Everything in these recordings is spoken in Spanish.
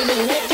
in the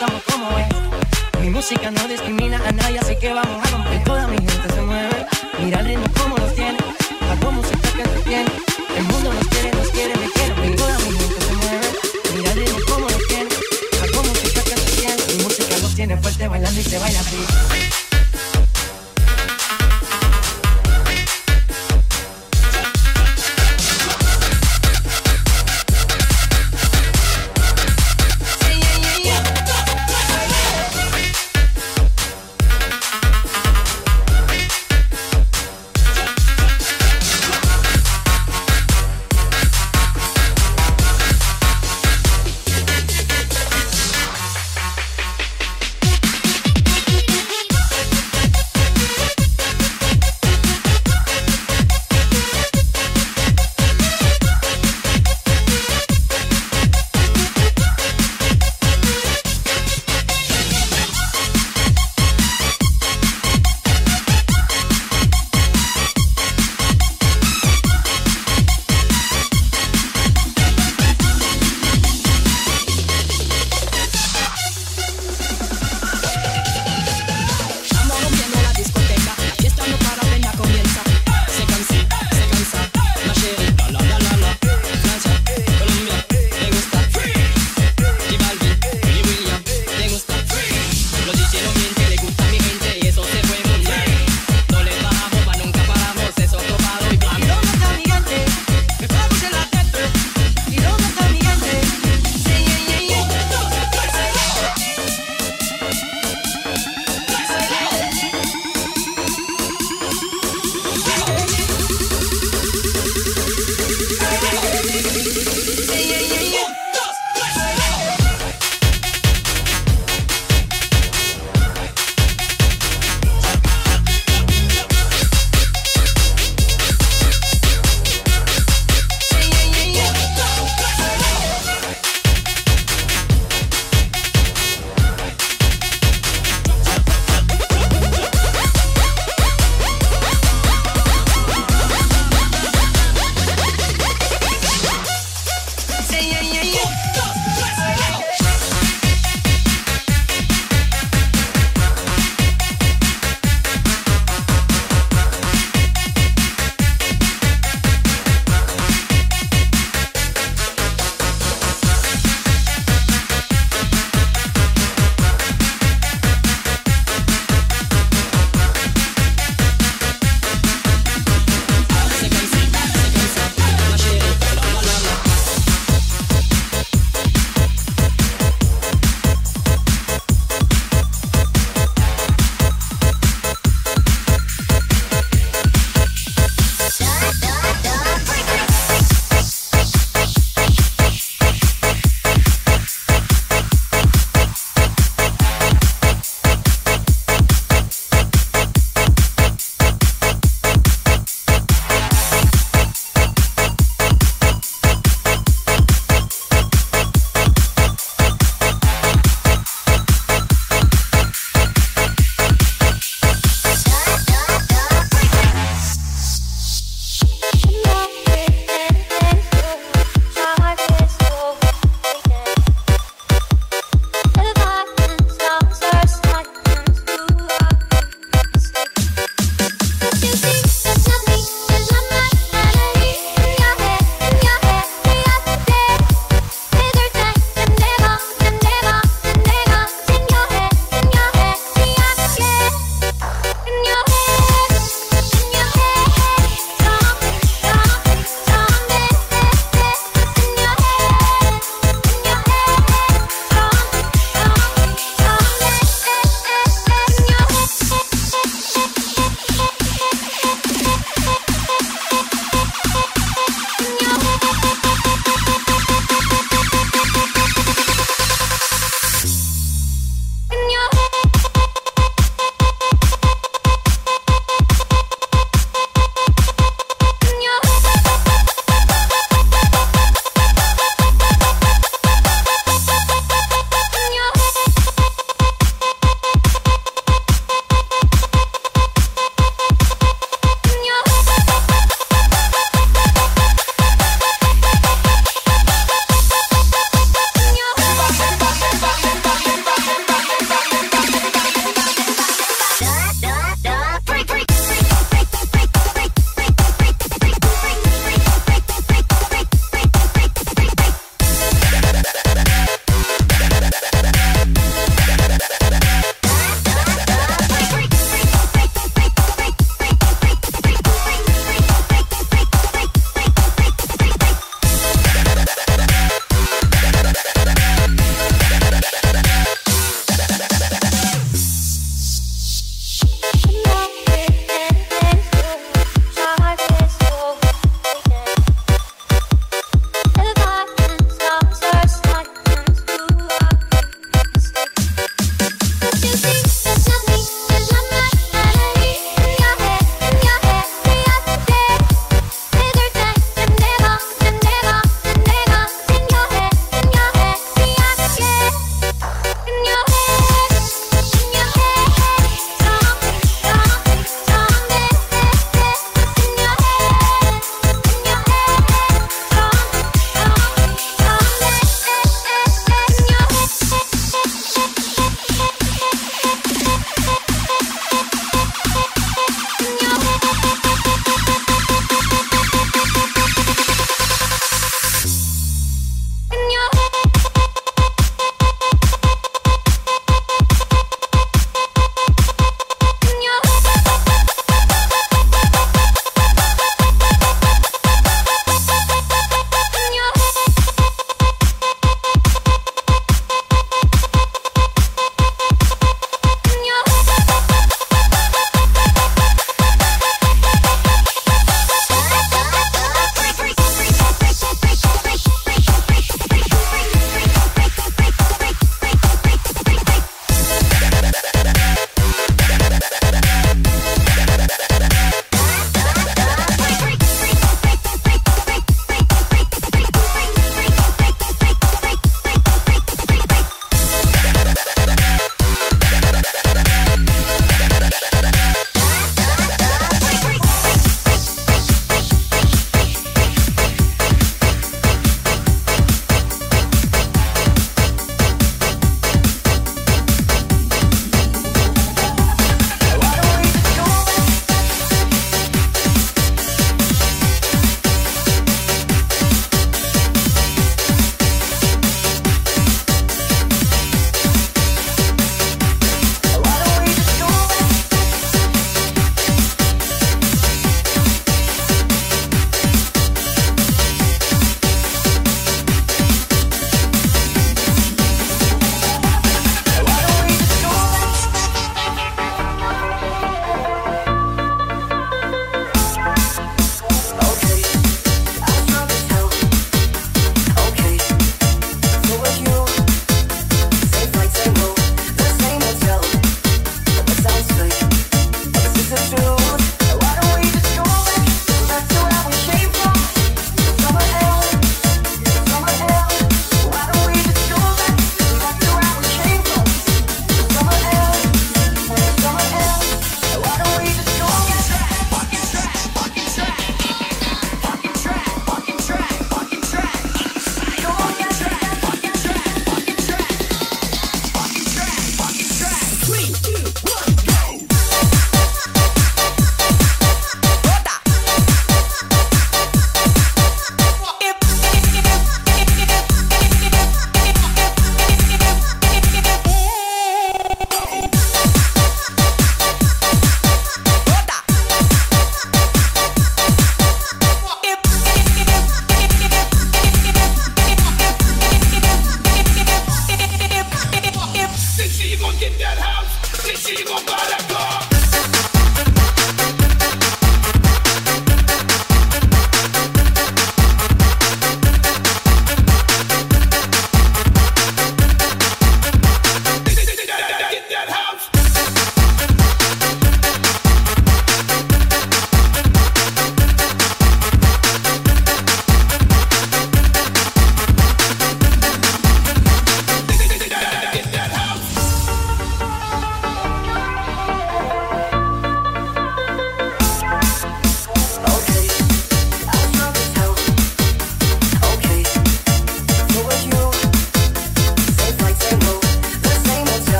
como es. Mi música no discrimina a nadie, así que vamos a romper. Toda mi gente se mueve, mira el como los tiene. Hago música que entretiene. El mundo nos quiere, nos quiere, me quiere. Pero toda mi gente se mueve, mira el ritmo como los tiene. Hago música que entretiene. Mi música los tiene fuerte bailando y se baila así.